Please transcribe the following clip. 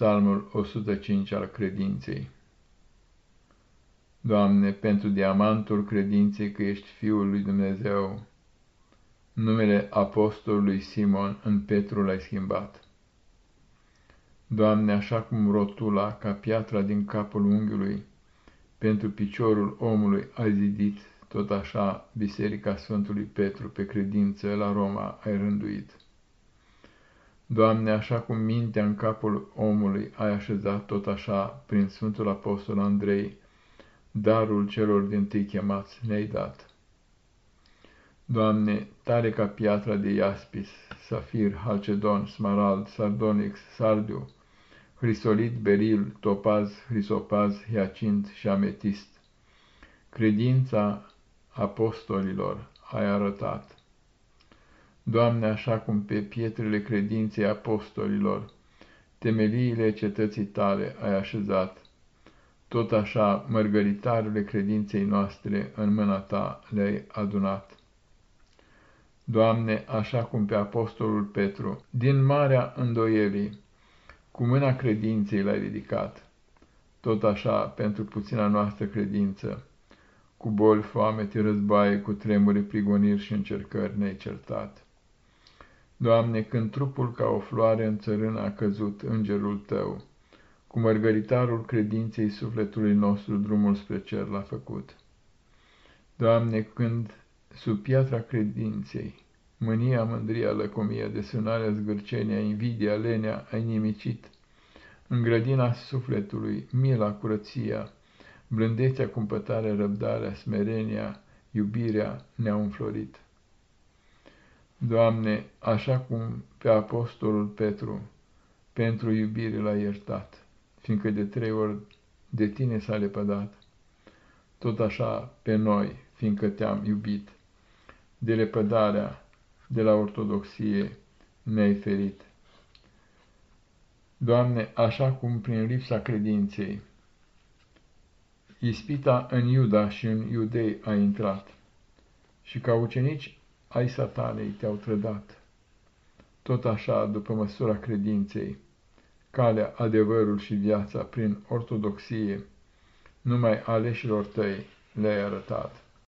Psalmul 105 al credinței Doamne, pentru diamantul credinței că ești Fiul lui Dumnezeu, numele apostolului Simon în Petru l-ai schimbat. Doamne, așa cum rotula ca piatra din capul unghiului, pentru piciorul omului ai zidit, tot așa Biserica Sfântului Petru pe credință la Roma ai rânduit. Doamne, așa cum mintea în capul omului ai așezat tot așa, prin Sfântul Apostol Andrei, darul celor din tâi chemați ne-ai dat. Doamne, tare ca piatra de iaspis, safir, halcedon, smarald, sardonix, sardiu, hrisolit, beril, topaz, hrisopaz, hiacint și ametist. Credința apostolilor ai arătat. Doamne, așa cum pe pietrele credinței apostolilor, temeliile cetății tale ai așezat, tot așa mărgăritarele credinței noastre în mâna ta le-ai adunat. Doamne, așa cum pe apostolul Petru, din marea îndoielii, cu mâna credinței l-ai ridicat, tot așa pentru puțina noastră credință, cu boli, foamete, războaie, cu tremure, prigoniri și încercări ne-ai certat. Doamne, când trupul ca o floare în țărână a căzut îngerul Tău, cu mărgăritarul credinței sufletului nostru drumul spre cer l-a făcut. Doamne, când sub piatra credinței, mânia, mândria, lăcomia, desunarea, zgârcenia, invidia, lenea, ai nimicit, în grădina sufletului, mila, curăția, blândețea, cumpătarea, răbdarea, smerenia, iubirea ne-au înflorit. Doamne, așa cum pe apostolul Petru, pentru iubire l-a iertat, fiindcă de trei ori de tine s-a lepădat, tot așa pe noi, fiindcă te-am iubit, de lepădarea de la ortodoxie ne-ai ferit. Doamne, așa cum prin lipsa credinței, ispita în Iuda și în Iudei a intrat, și ca ucenici ai satanei te-au trădat. Tot așa, după măsura credinței, calea, adevărul și viața prin ortodoxie, numai aleșilor tăi le-ai arătat.